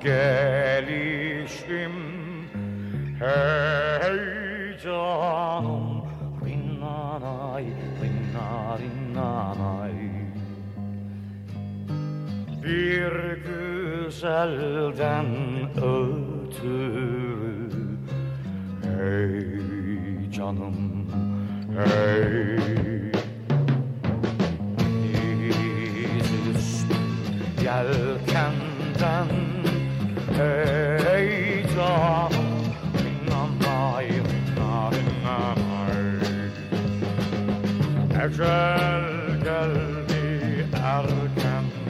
again. Ergel, gel, ergel, ergel, ergel, ergel, ergel, ergel, ergel, ergel, ergel, ergel, ergel,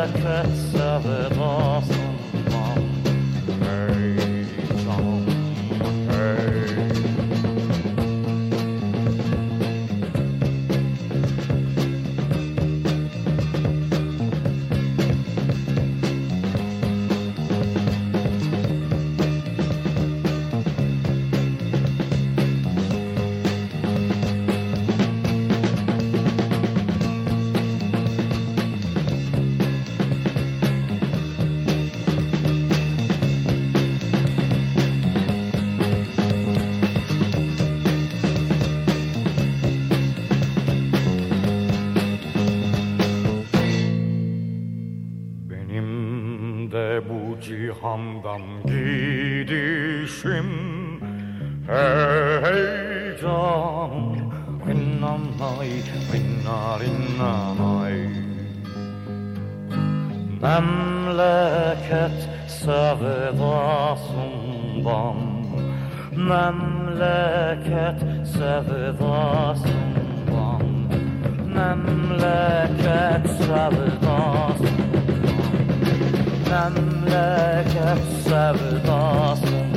worker Memleket sevdasından Memleket sevdasından Memleket sevdasından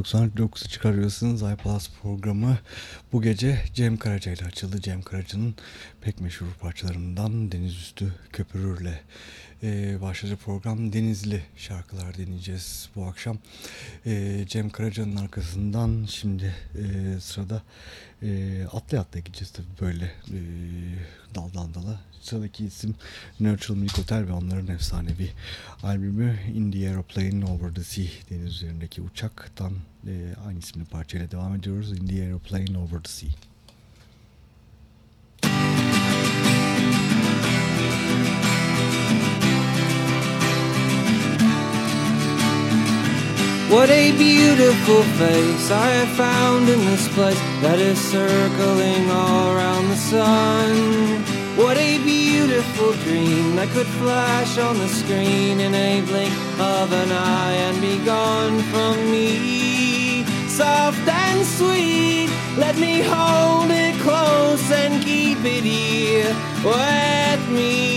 94.9'u çıkarıyorsunuz iPlus programı bu gece Cem Karaca ile açıldı. Cem Karaca'nın pek meşhur parçalarından Deniz Üstü Köpürür'le ee, başladı program Denizli şarkılar deneyeceğiz bu akşam. Ee, Cem Karaca'nın arkasından şimdi e, sırada e, atlı atla gideceğiz tabii böyle e, daldan dala. Sıradaki isim Nurtural Milk Hotel ve onların efsanevi albümü In the Aeroplane Over the Sea deniz üzerindeki uçaktan e, aynı isimli parçayla devam ediyoruz. In the Aeroplane Over the Sea. What a beautiful face I have found in this place that is circling all around the sun. What a beautiful dream that could flash on the screen in a blink of an eye and be gone from me. Soft and sweet, let me hold it close and keep it here with me.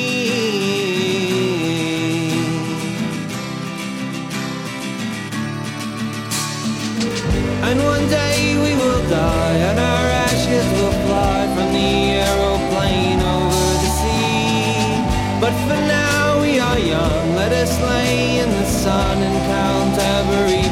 And one day we will die, and our lay in the sun and count every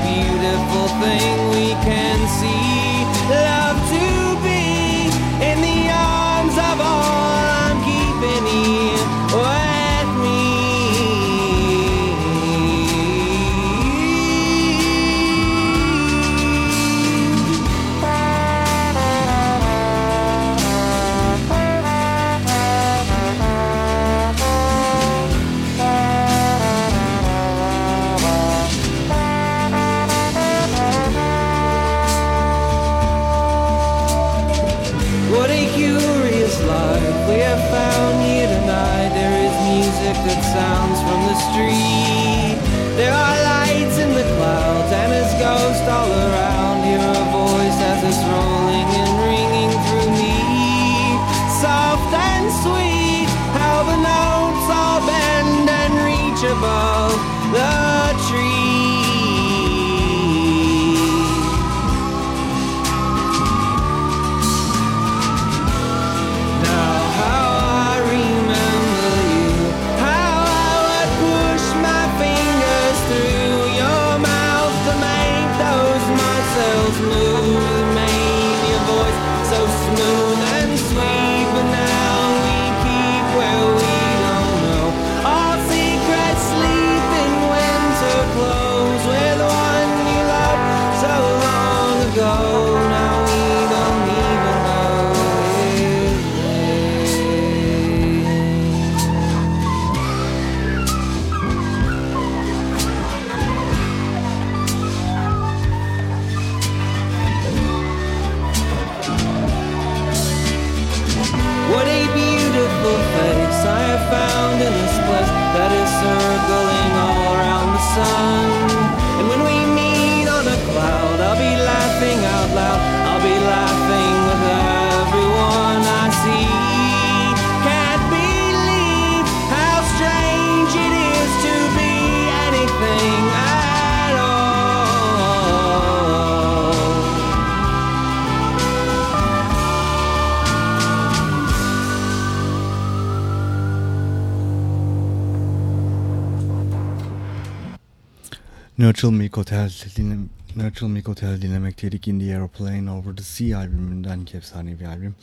Nurture Milk Hotel dinle Nurture Milk Hotel dinlemekteydik. In the Aeroplane Over the Sea albümünden ki efsane bir albüm.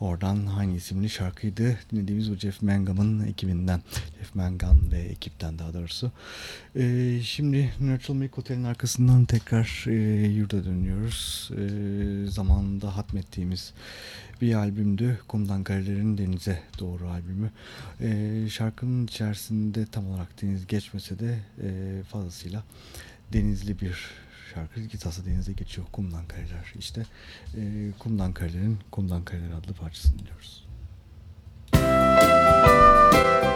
Oradan hangi isimli şarkıydı? Dinlediğimiz bu Jeff Mangum'un ekibinden. Jeff Mangum ve ekipten daha doğrusu. Ee, şimdi Nurture Milk Hotel'in arkasından tekrar e, yurda dönüyoruz. Ee, zamanında hatmettiğimiz bir albümdü. Kumdan Karelerin Denize Doğru albümü. Ee, şarkının içerisinde tam olarak deniz geçmese de e, fazlasıyla denizli bir şarkı. Gitası denize geçiyor. Kumdan Kareler. İşte e, Kumdan Karelerin Kumdan Kareler adlı parçasını dinliyoruz. What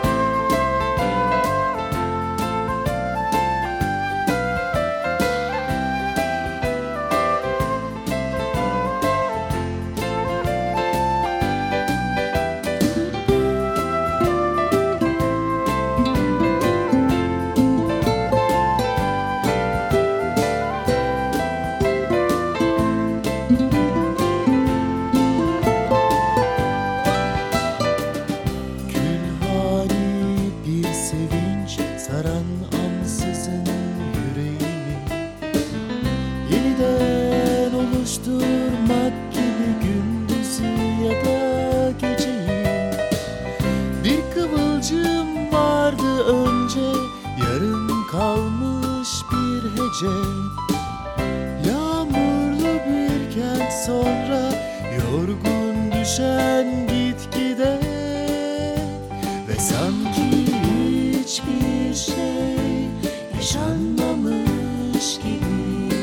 hiçbir şey gibi.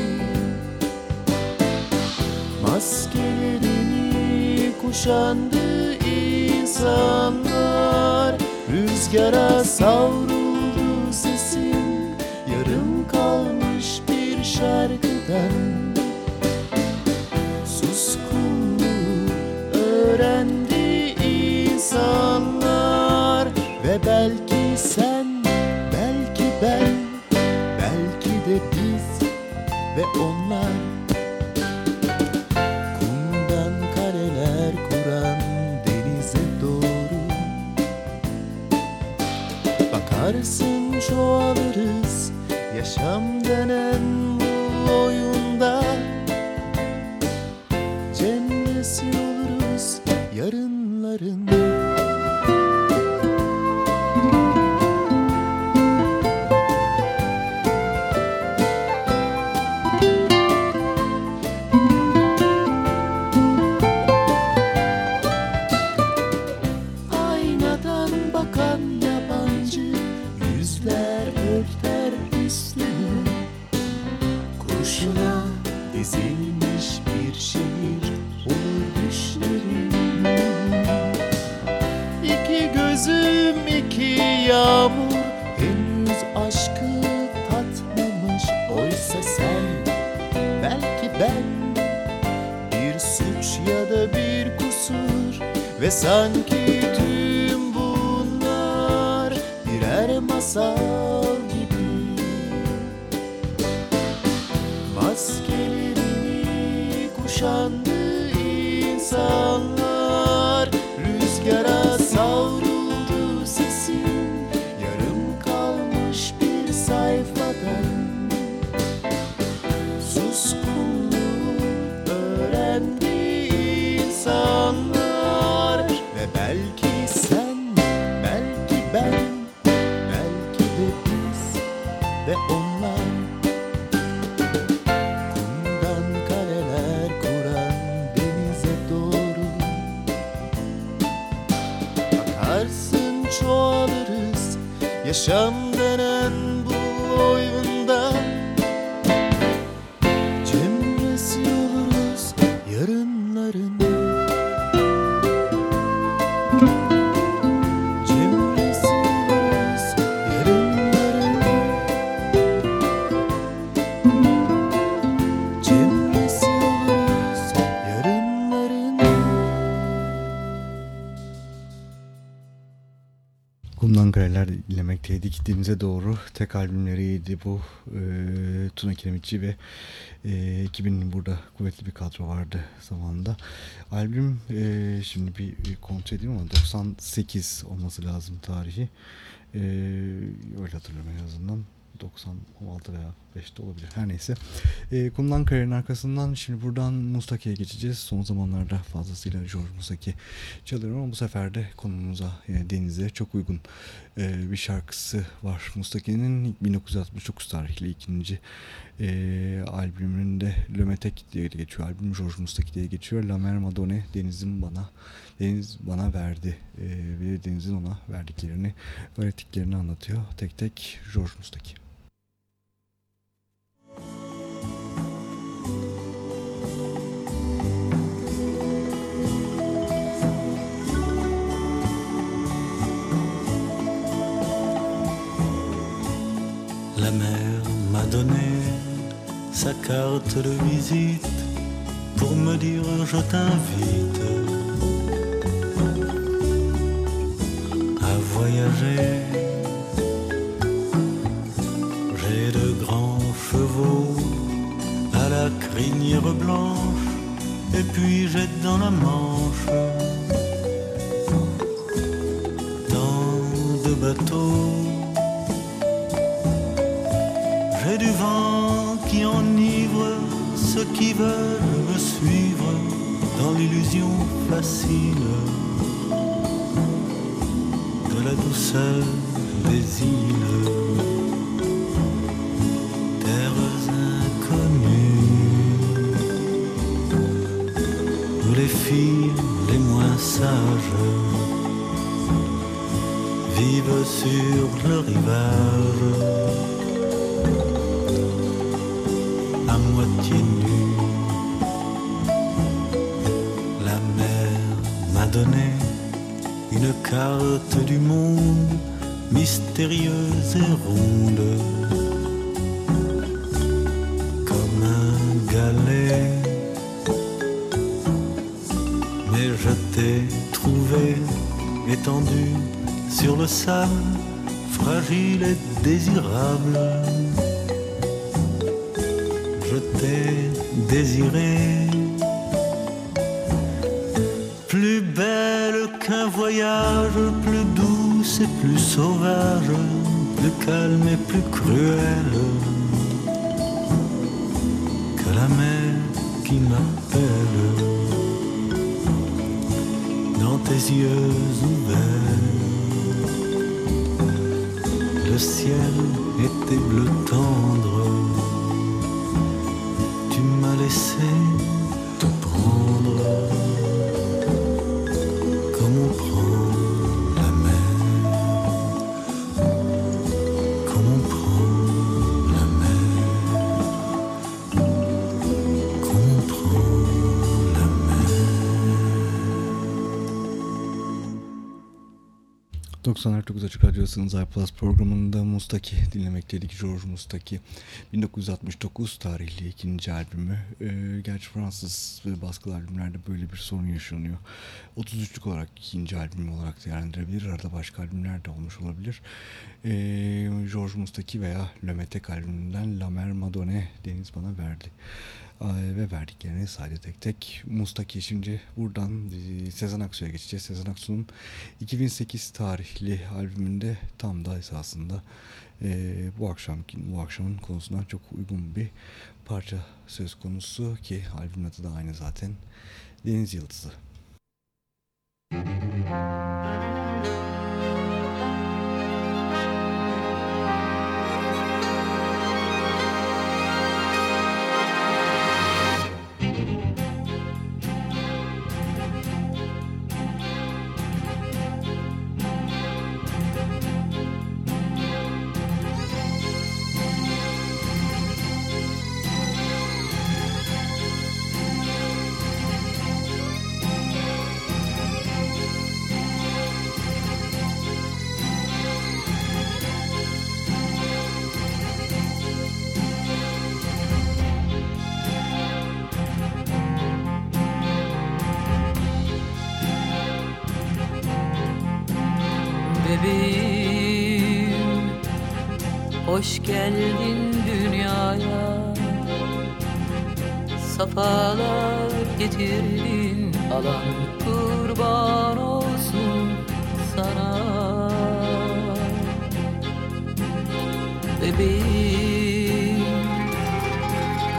Maskelerini kuşandı insanlar. Rüzgara savruldu sesim Yarım kalmış bir şarkıdan. Suskunluğu öğrendi insanlar Bakarsın çoğalırız. Yaşam denen Suskunluğu Denize doğru tek albümleriydi bu. Ee, Tuna Kiremitçi ve e, ekibinin burada kuvvetli bir kadro vardı zamanında. Albüm e, şimdi bir kontrol edeyim ama 98 olması lazım tarihi. E, öyle hatırlıyorum en azından. 96 veya 5'te olabilir. Her neyse. E, Kumdan Kare'nin arkasından şimdi buradan Mustaki'ye geçeceğiz. Son zamanlarda fazlasıyla George Mustaki çalıyorum ama bu sefer de konumuza yani denize çok uygun e, bir şarkısı var. Mustaki'nin 1969 tarihli ikinci e, albümünde Lömetek diye geçiyor. Albüm George Mustaki diye geçiyor. La Mer Madone Deniz'in bana Deniz bana verdi e, ve Deniz'in ona verdiklerini öğrettiklerini anlatıyor. Tek tek George Mustaki. La mère m'a donné sa carte de visite pour me dire je t'invite à voyager. À la crinière blanche et puis j'ai dans la manche. Tant de bateaux j'ai du vent qui enivre ceux qui veulent me suivre dans l'illusion facile de la douceur des îles, sages vivent sur le rivage, à moitié nus. La mer m'a donné une carte du monde mystérieuse et ronde, fragile et désirable. Je t'ai désiré plus belle qu'un voyage, plus douce et plus sauvage, plus calme et plus cruelle 99 Açık Radyosu'nun iPlus programında Mustaki dinlemekteydik. George Mustaki 1969 tarihli ikinci albümü. Ee, gerçi Fransız ve baskılı albümlerde böyle bir sorun yaşanıyor. 33'lük olarak ikinci albüm olarak değerlendirebilir. Arada başka albümler de olmuş olabilir. Ee, George Mustaki veya Le albümünden La Mer Madone Deniz bana verdi. Ve verdiklerini saydı tek tek. Mustaki şimdi buradan e, Sezen Aksu'ya geçeceğiz. Sezen Aksu'nun 2008 tarihli albümünde tam da esasında e, bu akşam bu akşamın konusuna çok uygun bir parça söz konusu ki albümün adı da aynı zaten Deniz Yıldızı. Bebeğim Bebeğim.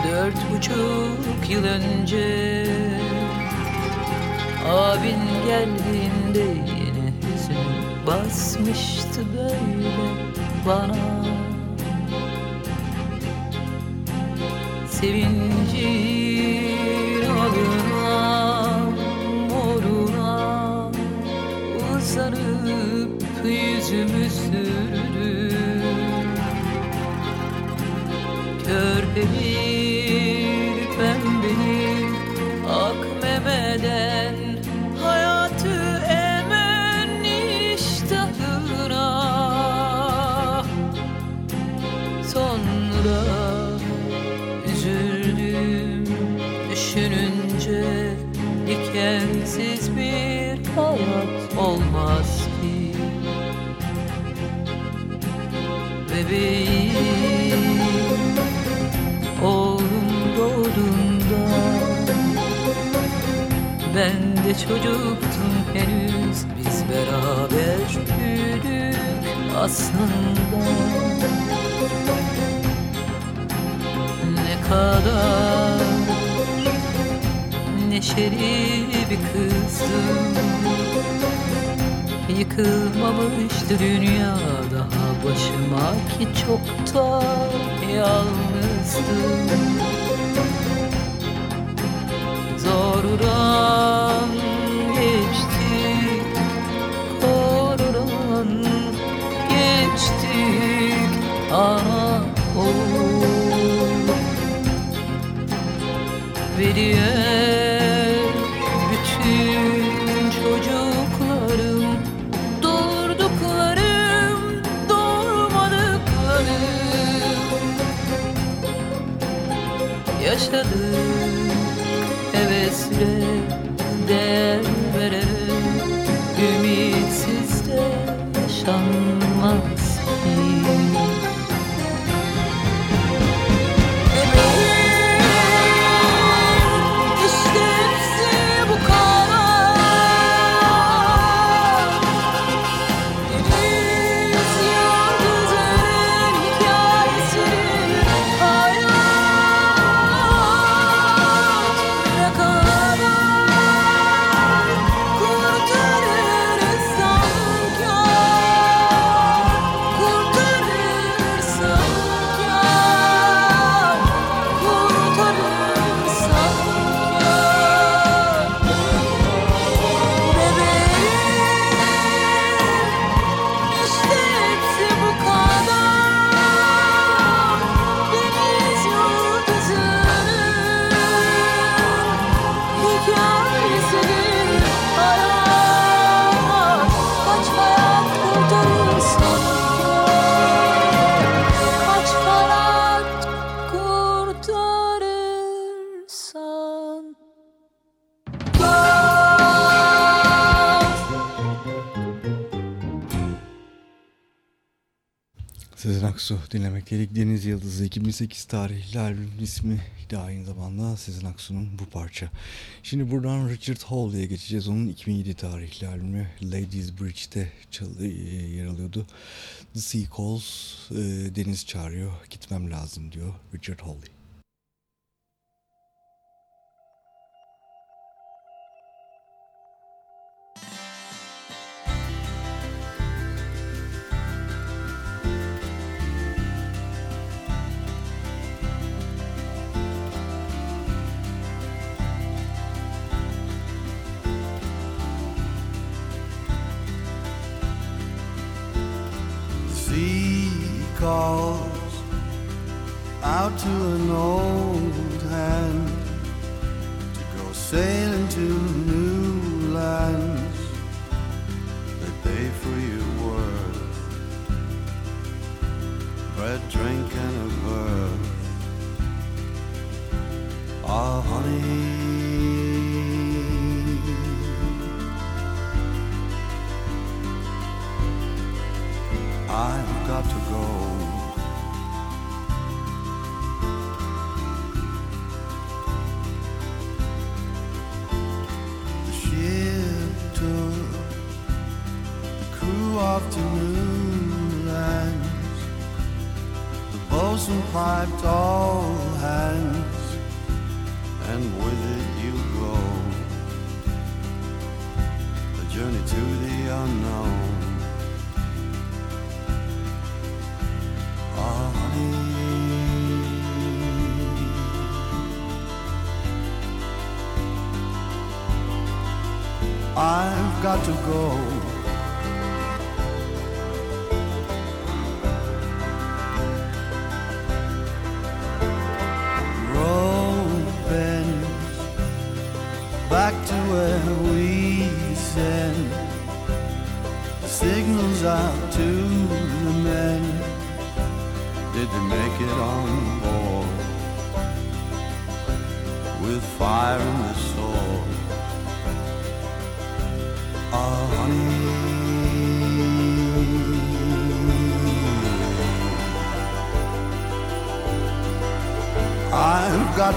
Dört buçuk yıl önce Abin geldiğinde yine hüzün basmıştı böyle bana. Sevincin değil de çocuktum henüz. Biz beraber büyüdük aslında. Ne kadar neşeli bir kızdım. Yıkılmamıştı dünya daha başıma ki çok da yalnızdım geçtik, ana oğul Ve diğer bütün çocuklarım Durduklarım, durmadıklarım Yaşadık hevesle değer vererek Ümitsiz de yaşanmaz ki Sezen Aksu dinlemekteydik. Deniz Yıldızı 2008 tarihli albümün ismi de aynı zamanda Sezen Aksu'nun bu parça. Şimdi buradan Richard Hawley'e geçeceğiz. Onun 2007 tarihli albümü Ladies Bridge'de çal- e, yer alıyordu. The Sea Calls, e, deniz çağırıyor, gitmem lazım diyor Richard Hawley. Calls out to an old hand to go sailing to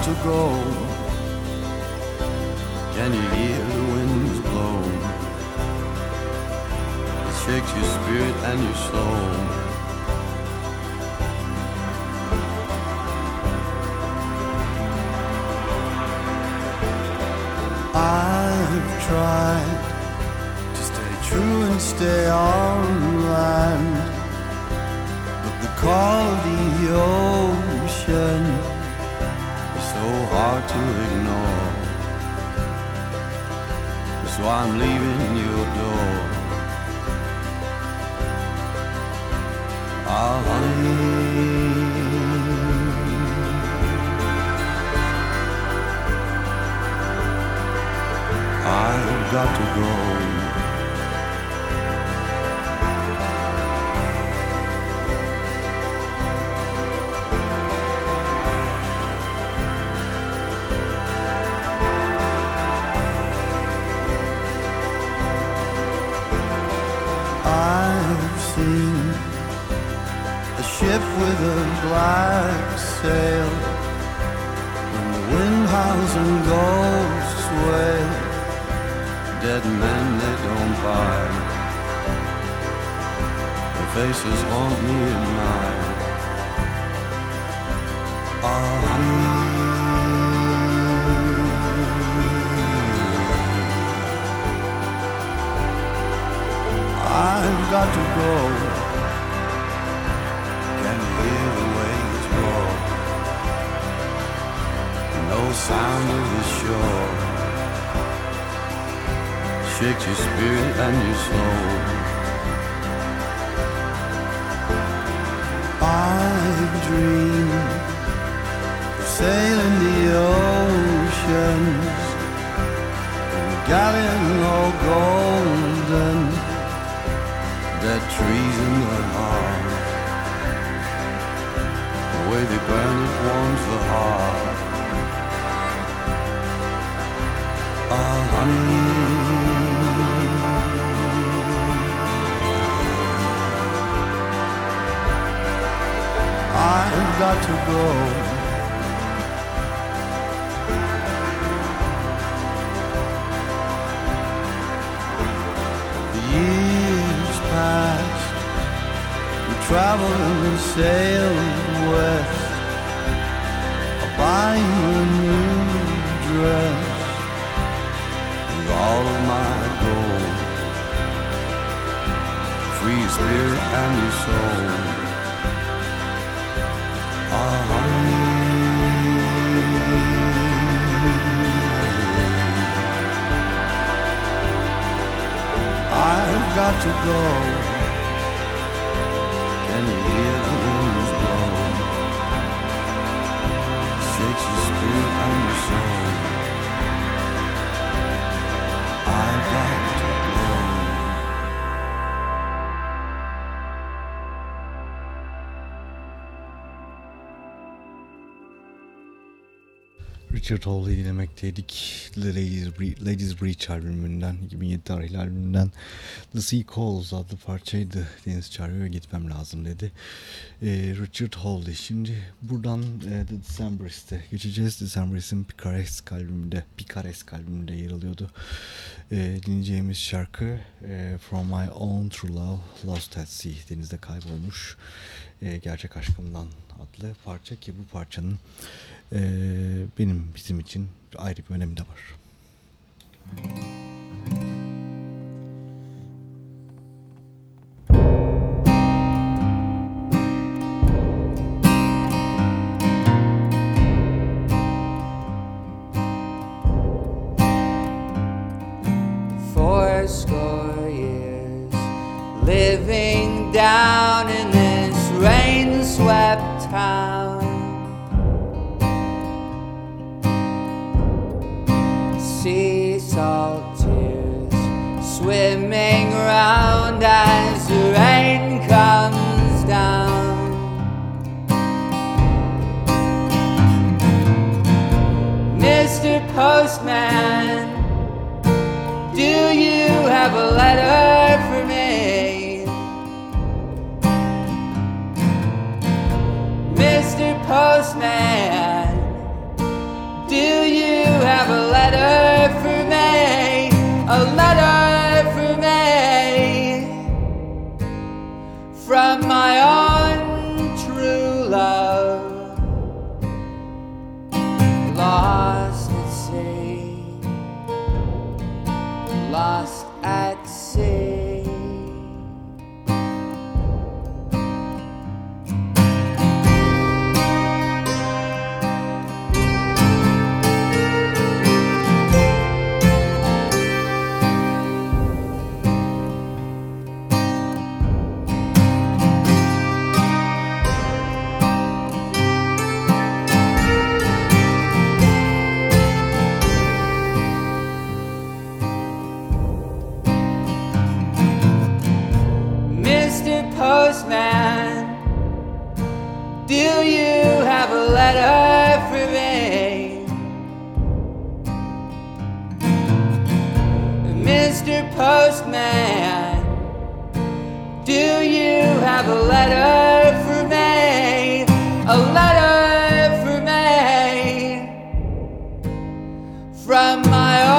to go. Can you hear the winds blow? It shakes your spirit and your soul. I've tried to stay true and stay on land. But the call of the ocean hard to ignore. So I'm leaving your door. Ah, honey. I've got to go. Sail. When the wind howls and ghosts wail, dead men they don't bite. Their faces haunt me at night. Ah, I've got to go. Sound of the shore shakes your spirit and your soul. I dream of sailing the oceans, in a galleon all golden, dead trees in the heart. The way they burn it warms the heart. I've got to go. The years passed. We traveled and sailed west. I'll buy you a new dress spirit and your soul. I've got to go. Richard Hall'ı dinlemekteydik. Ladies, Bre- Ladies Breach albümünden, 2007 tarihli albümünden The Sea Calls adlı parçaydı. Deniz çağırıyor gitmem lazım dedi. Ee, Richard Hall'dı. Şimdi buradan e, The Decemberist'e geçeceğiz. Decemberist'in Picaresque albümünde, Picaresque albümünde yer alıyordu. Ee, dinleyeceğimiz şarkı e, From My Own True Love, Lost at Sea, denizde kaybolmuş. E, Gerçek Aşkımdan adlı parça ki bu parçanın e, benim bizim için ayrı bir önemi de var. four letter for me? A letter for me from my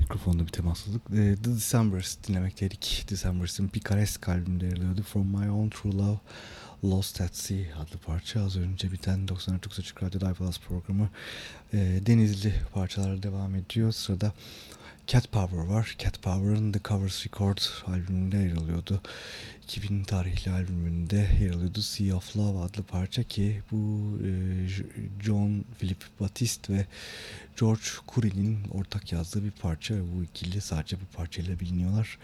Mikrofonda bir temassızlık. Ee, The Decembers dinlemekteydik. Decembers'ın Picaresque albümünde yer. From My Own True Love, Lost at Sea adlı parça. Az önce biten 99 Açık Radyo Dive Plus programı e, denizli parçalara devam ediyor. Sırada Cat Power var. Cat Power'ın The Covers Record albümünde yer alıyordu. 2000 tarihli albümünde yer alıyordu. Sea of Love adlı parça ki bu e, John Philip Batiste ve George Curry'nin ortak yazdığı bir parça. Bu ikili sadece bu parçayla biliniyorlar.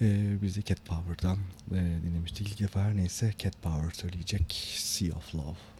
E, biz de Cat Power'dan e, dinlemiştik. İlk defa her neyse Cat Power söyleyecek Sea of Love.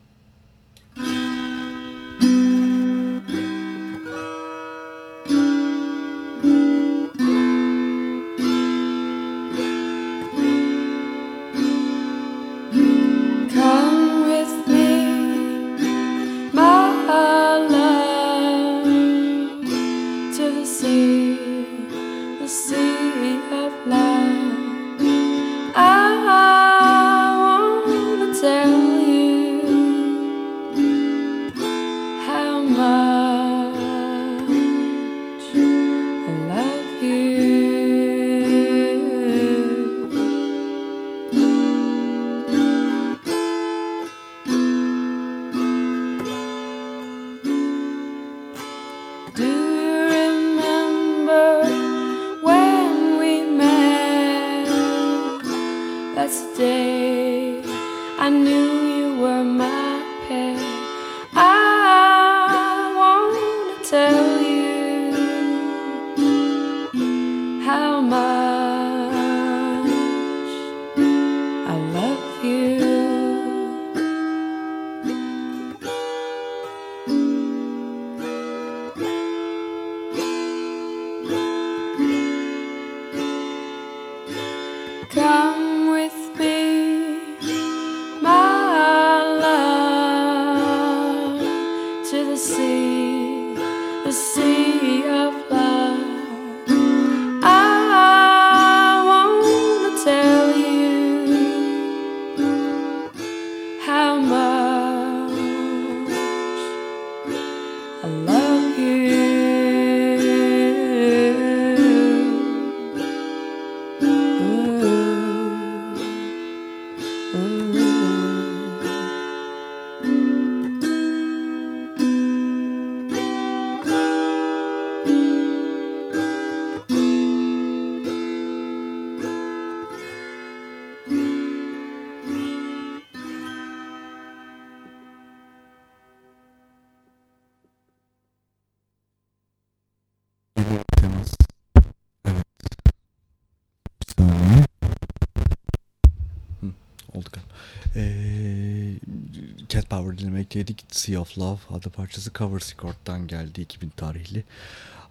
Dinlemekteydik. Sea of Love adı parçası Cover Record'dan geldi 2000 tarihli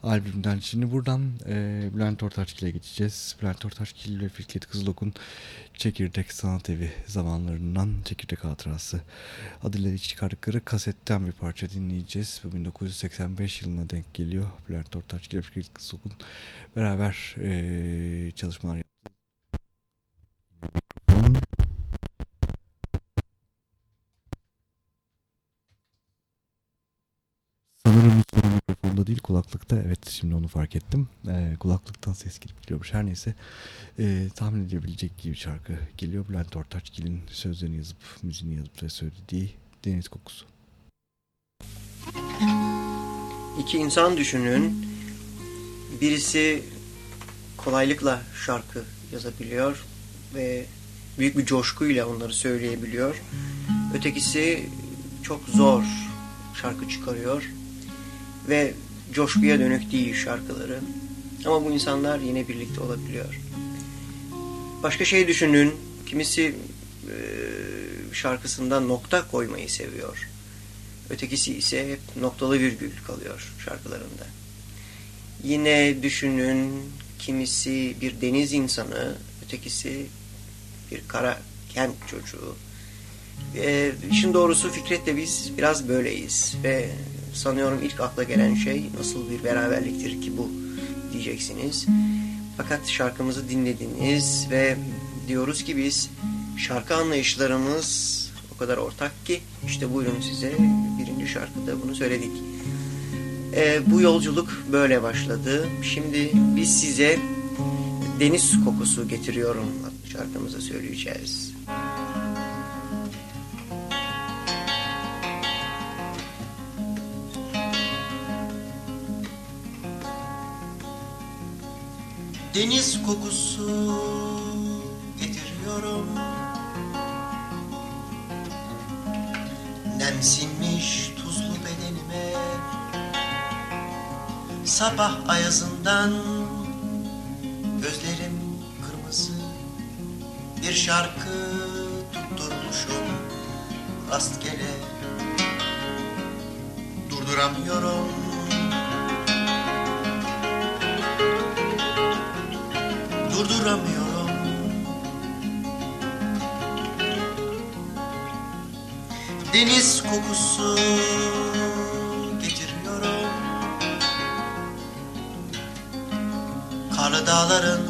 albümden. Şimdi buradan e, Bülent Ortaçgil'e geçeceğiz. Bülent Ortaçgil ve Fikret Kızılok'un Çekirdek Sanat Evi zamanlarından Çekirdek Hatırası adıyla çıkardıkları kasetten bir parça dinleyeceğiz. Bu 1985 yılına denk geliyor. Bülent Ortaçgil ve Fikret Kızılok'un beraber e, çalışmalar mikrofonda değil kulaklıkta. Evet şimdi onu fark ettim. Ee, kulaklıktan ses girip gidiyormuş. Her neyse e, tahmin edebilecek gibi şarkı geliyor. Bülent Ortaçgil'in sözlerini yazıp müziğini yazıp ve söylediği Deniz Kokusu. İki insan düşünün. Birisi kolaylıkla şarkı yazabiliyor ve büyük bir coşkuyla onları söyleyebiliyor. Ötekisi çok zor şarkı çıkarıyor ve coşkuya dönük değil şarkıları. Ama bu insanlar yine birlikte olabiliyor. Başka şey düşünün. Kimisi e, şarkısında nokta koymayı seviyor. Ötekisi ise hep noktalı virgül kalıyor şarkılarında. Yine düşünün kimisi bir deniz insanı, ötekisi bir kara kent çocuğu. E, işin doğrusu Fikret'le biz biraz böyleyiz ve sanıyorum ilk akla gelen şey nasıl bir beraberliktir ki bu diyeceksiniz. Fakat şarkımızı dinlediniz ve diyoruz ki biz şarkı anlayışlarımız o kadar ortak ki işte buyurun size birinci şarkıda bunu söyledik. Ee, bu yolculuk böyle başladı. Şimdi biz size deniz kokusu getiriyorum adlı şarkımızı söyleyeceğiz. Deniz kokusu getiriyorum. Nemsinmiş tuzlu bedenime. Sabah ayazından Gözlerim kırmızı. Bir şarkı tutturmuşum Rastgele. Durduramıyorum Durduramıyorum Deniz kokusu getiriyorum. Karlı dağların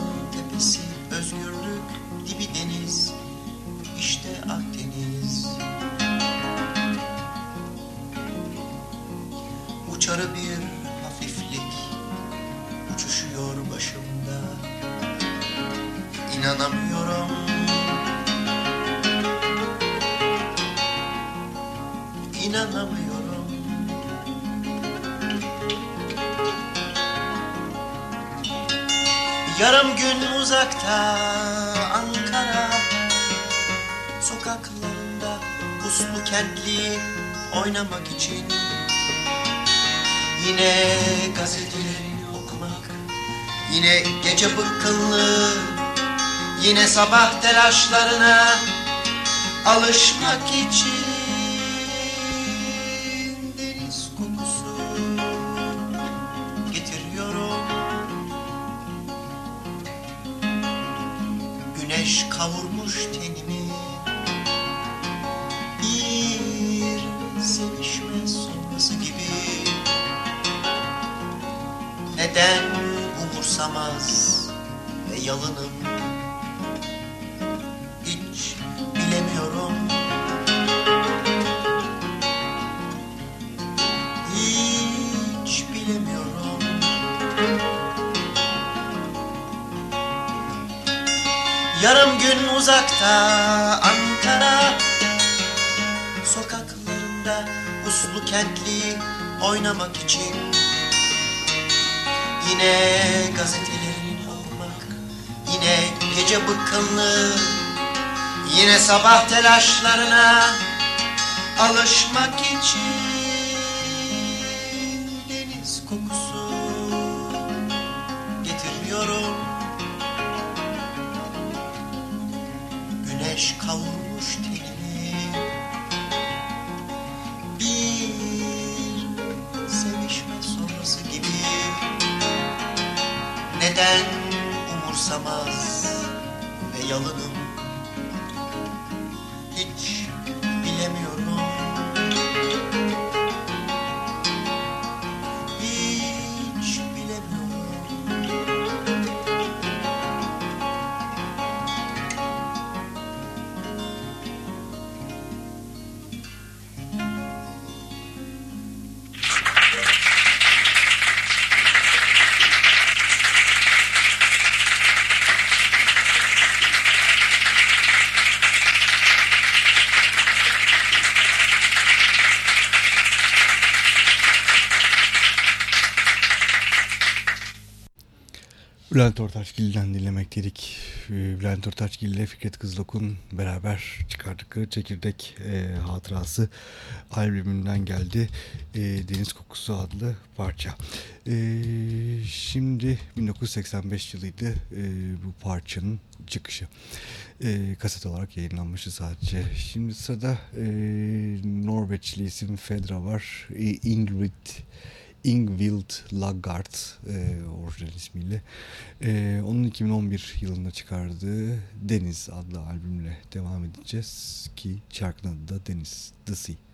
Yine gece bıkkınlığı Yine sabah telaşlarına Alışmak için yalınım. Hiç bilemiyorum. Hiç bilemiyorum. Yarım gün uzakta Ankara. Sokaklarında uslu kentli oynamak için Yine okumak Yine gece bıkkınlığı Yine sabah telaşlarına Alışmak için Bülent Ortaçgil'den dinlemekteydik. Ee, Bülent Ortaçgil ile Fikret Kızılok'un beraber çıkardıkları Çekirdek e, Hatırası albümünden geldi. E, Deniz Kokusu adlı parça. E, şimdi 1985 yılıydı e, bu parçanın çıkışı. E, kaset olarak yayınlanmıştı sadece. Şimdi sırada e, Norveçli isim Fedra var. E, Ingrid Ingvild Laggard e, orijinal ismiyle. E, onun 2011 yılında çıkardığı Deniz adlı albümle devam edeceğiz ki şarkının adı da Deniz, The Sea.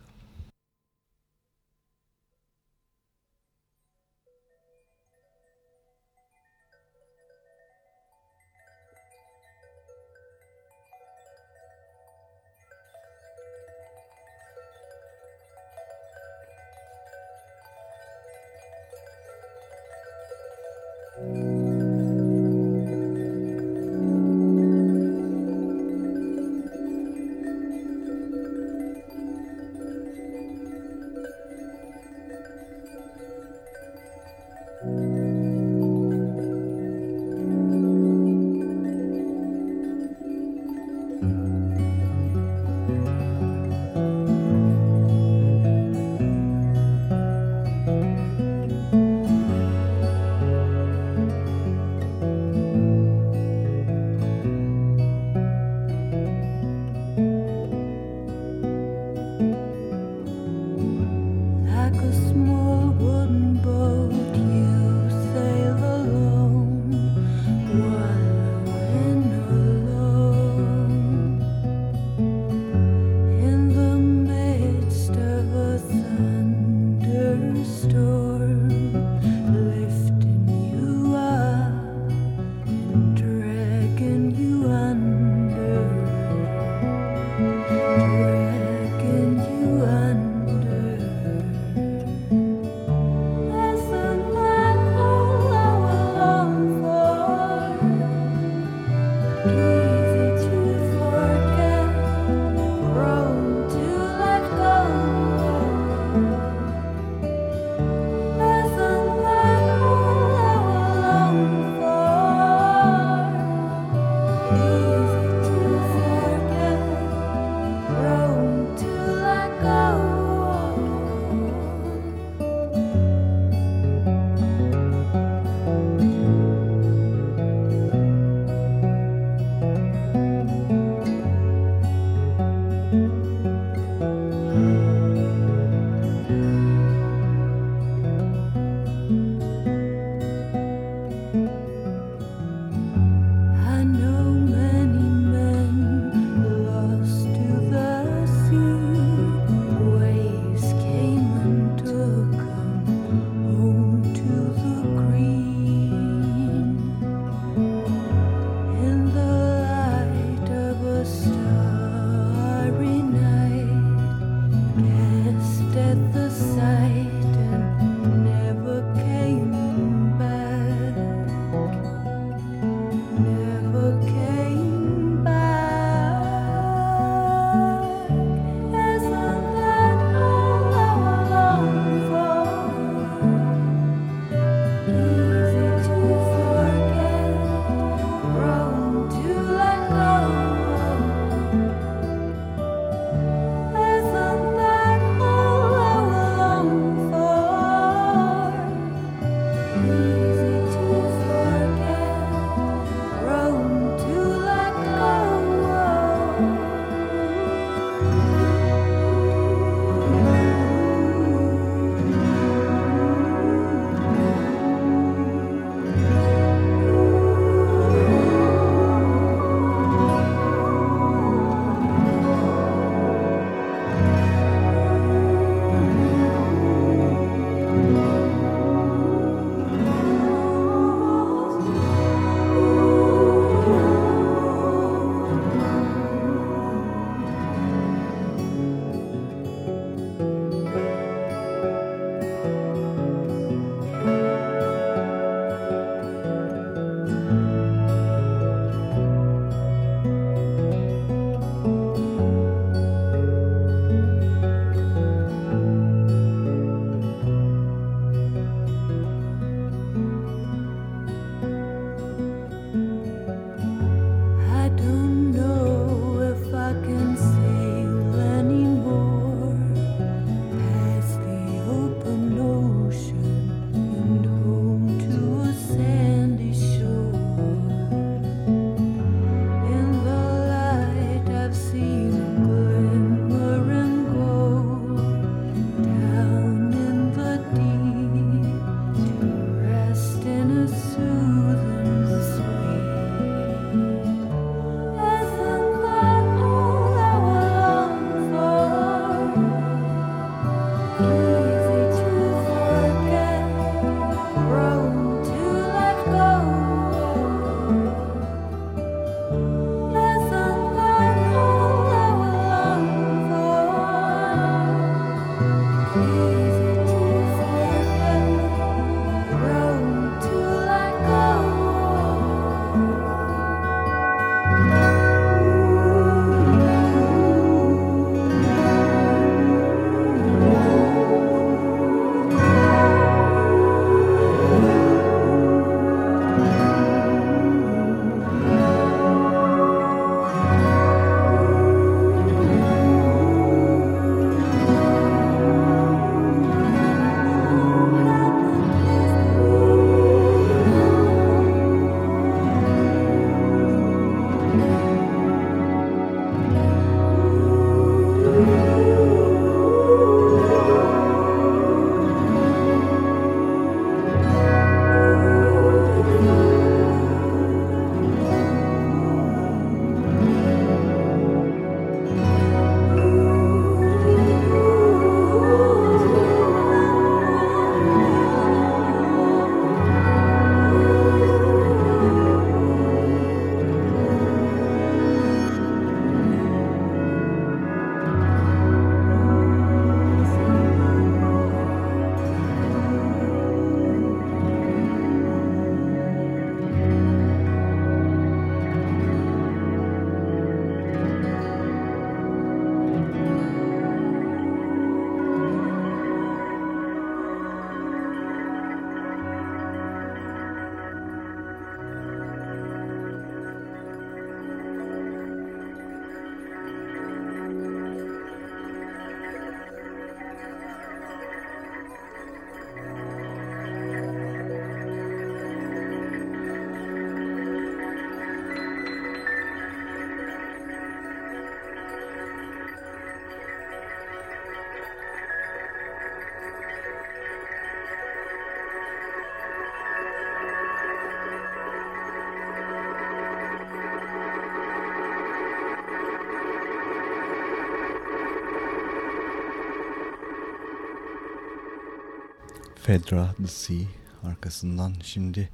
Fedra The Sea arkasından şimdi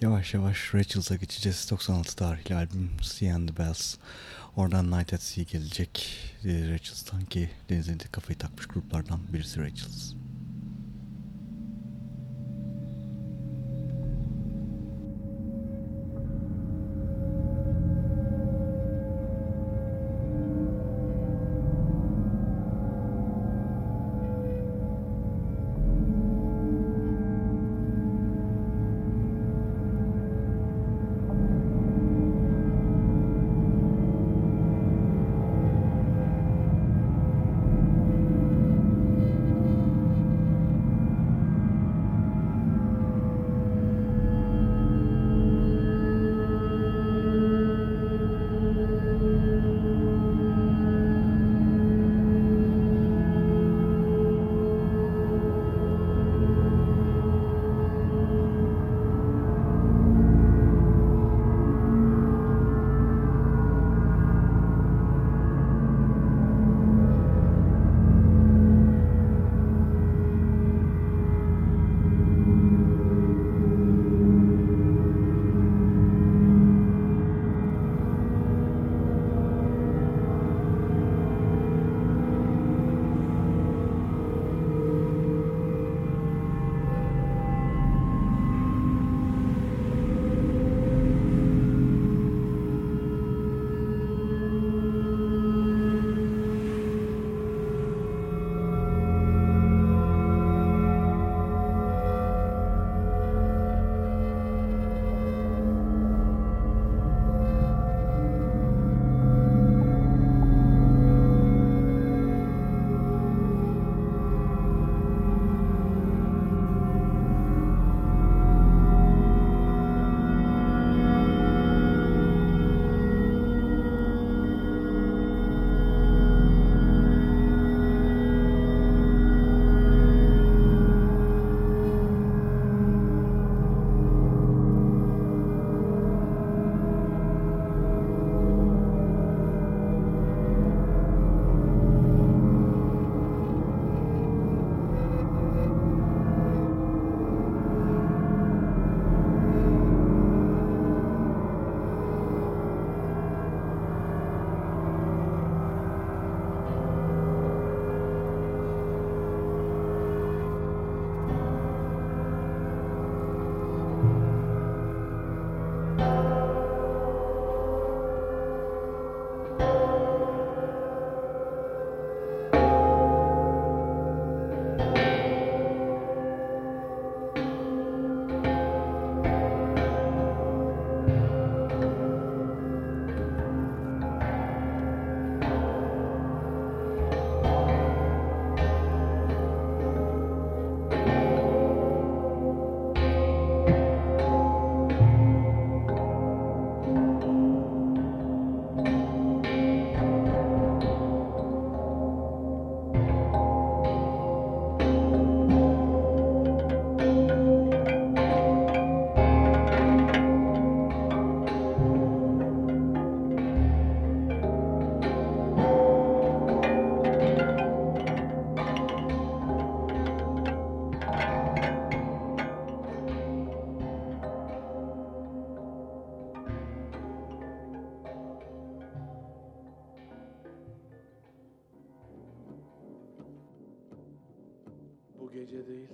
yavaş yavaş Rachel's'a geçeceğiz. 96 tarihli albüm Sea and the Bells. Oradan Night at Sea gelecek. Ee, Rachel's'tan ki denizinde kafayı takmış gruplardan birisi Rachel's.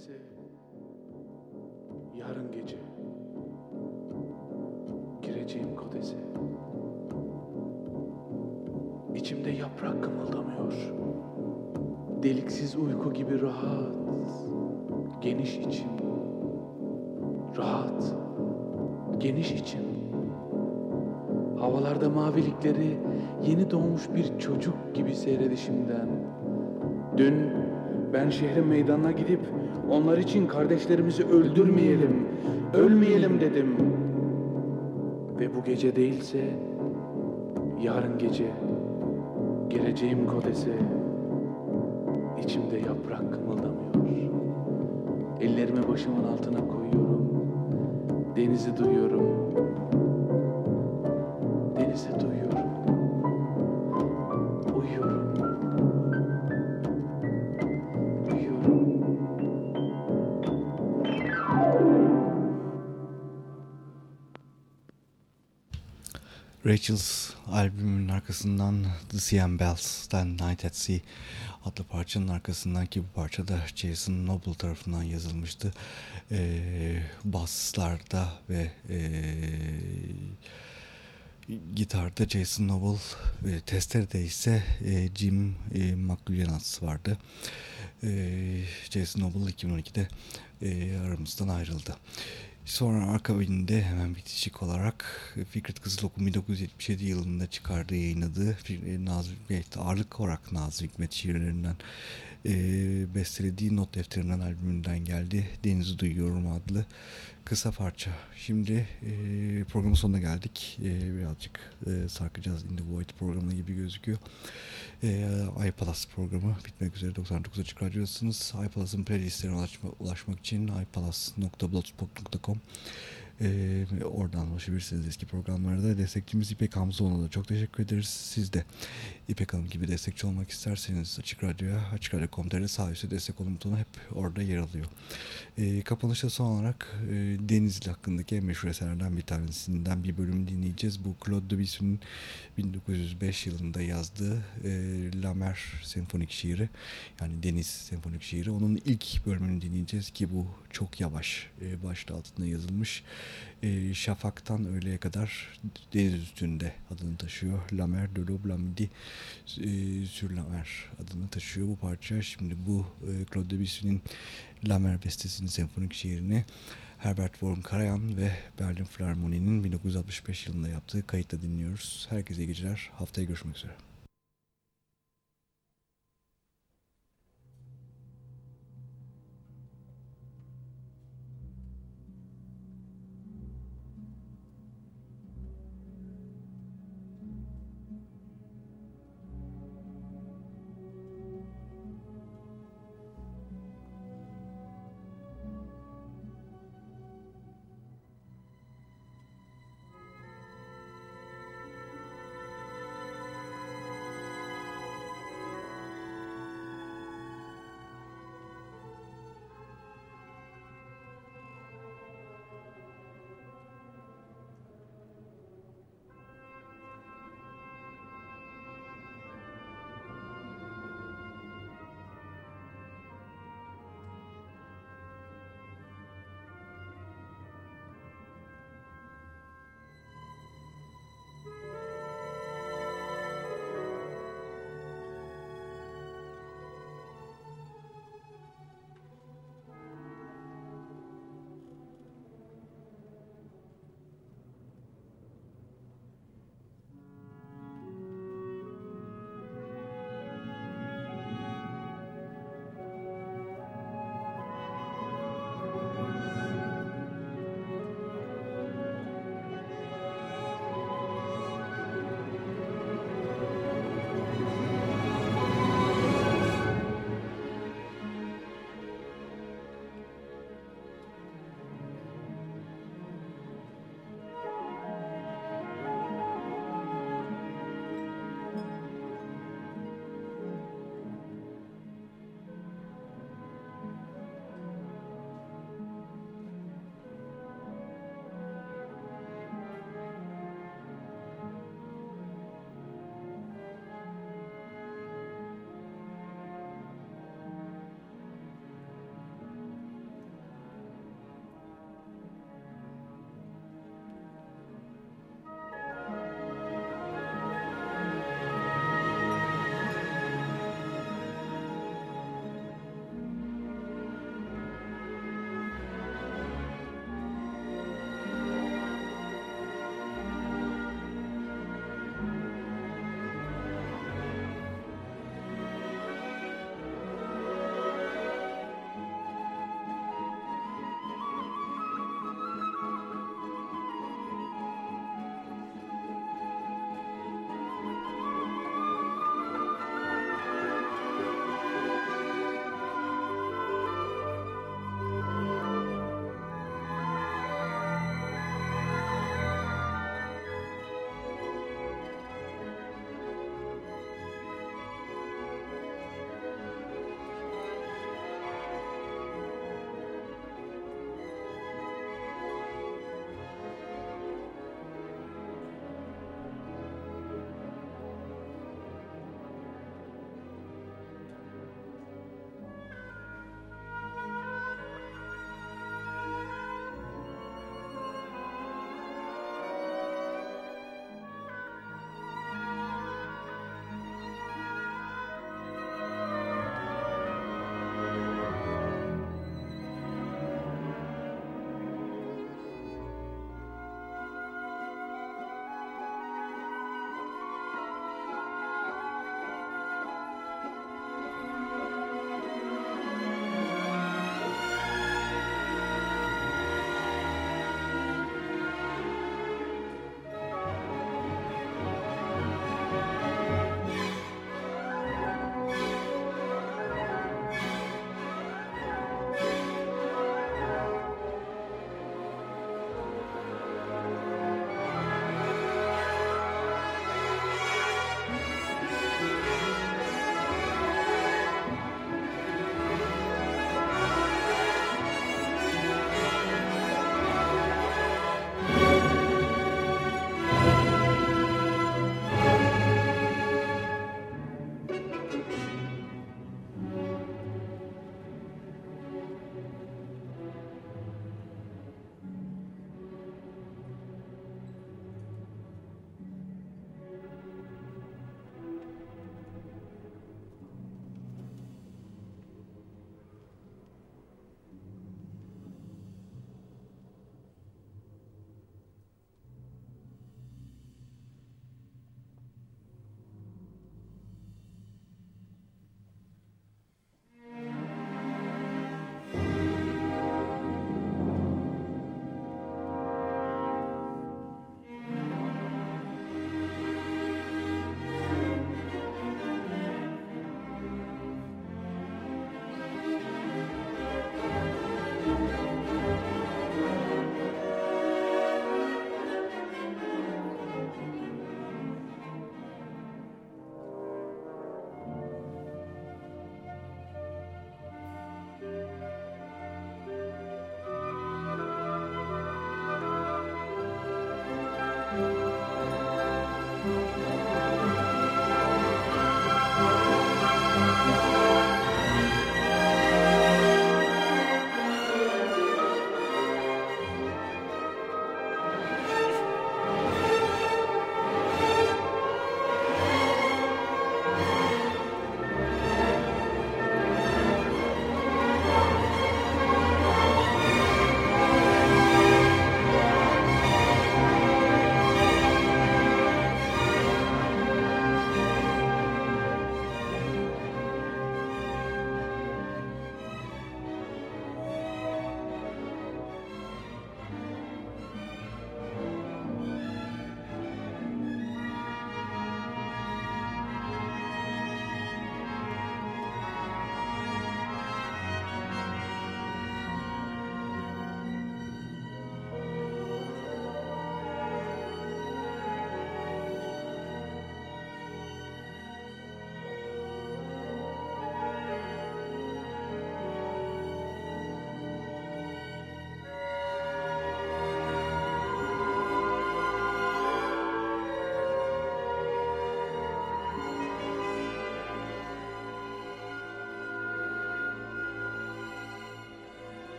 Değilse yarın gece gireceğim kodese. İçimde yaprak kımıldamıyor. Deliksiz uyku gibi rahat, geniş içim. Rahat, geniş içim. Havalarda mavilikleri yeni doğmuş bir çocuk gibi seyredişimden. Dün ben şehrin meydanına gidip onlar için kardeşlerimizi öldürmeyelim, ölmeyelim dedim. Ve bu gece değilse yarın gece geleceğim kodese içimde yaprak kımıldamıyor. Ellerimi başımın altına koyuyorum. Denizi duyuyorum. Rachel's albümünün arkasından The CM Bells'ten Night at Sea adlı parçanın arkasından ki bu parça da Jason Noble tarafından yazılmıştı. Ee, basslarda ve ee, gitarda Jason Noble ve testerede ise e, Jim e, McLuhanats vardı. E, Jason Noble 2012'de e, aramızdan ayrıldı. Sonra akabinde hemen bitişik olarak Fikret Kızılok'un 1977 yılında çıkardığı yayınladığı e, Nazım Hikmet, ağırlık olarak Nazım Hikmet şiirlerinden e, bestelediği not defterinden albümünden geldi. Denizi Duyuyorum adlı kısa parça. Şimdi e, programın sonuna geldik. E, birazcık e, sarkacağız In The Void programı gibi gözüküyor. E, iPalas programı bitmek üzere 99 Açık Radyo'dasınız. iPalas'ın playlistlerine ulaşma, ulaşmak için ipalas.blogspot.com ee, oradan ulaşabilirsiniz eski programlarda. Destekçimiz İpek Hamzoğlu'na da çok teşekkür ederiz. Siz de İpek Hanım gibi destekçi olmak isterseniz Açık Radyo'ya Açık Radyo.com.tr sağ üstte destek olun butonu hep orada yer alıyor. Ee, kapanışta son olarak e, Denizli hakkındaki en meşhur eserlerden bir tanesinden bir bölüm dinleyeceğiz. Bu Claude Debussy'nin 1905 yılında yazdığı e, La Mer senfonik şiiri yani Deniz senfonik şiiri. Onun ilk bölümünü dinleyeceğiz ki bu çok yavaş e, başta altında yazılmış. E, Şafak'tan öğleye kadar deniz üstünde adını taşıyor. La Mer de l'Aube la Midi e, sur la Mer adını taşıyor bu parça. Şimdi bu e, Claude Debussy'nin La Mer bestesinin senfonik şiirini Herbert von Karajan ve Berlin Philharmoni'nin 1965 yılında yaptığı kayıtla dinliyoruz. Herkese iyi geceler. Haftaya görüşmek üzere.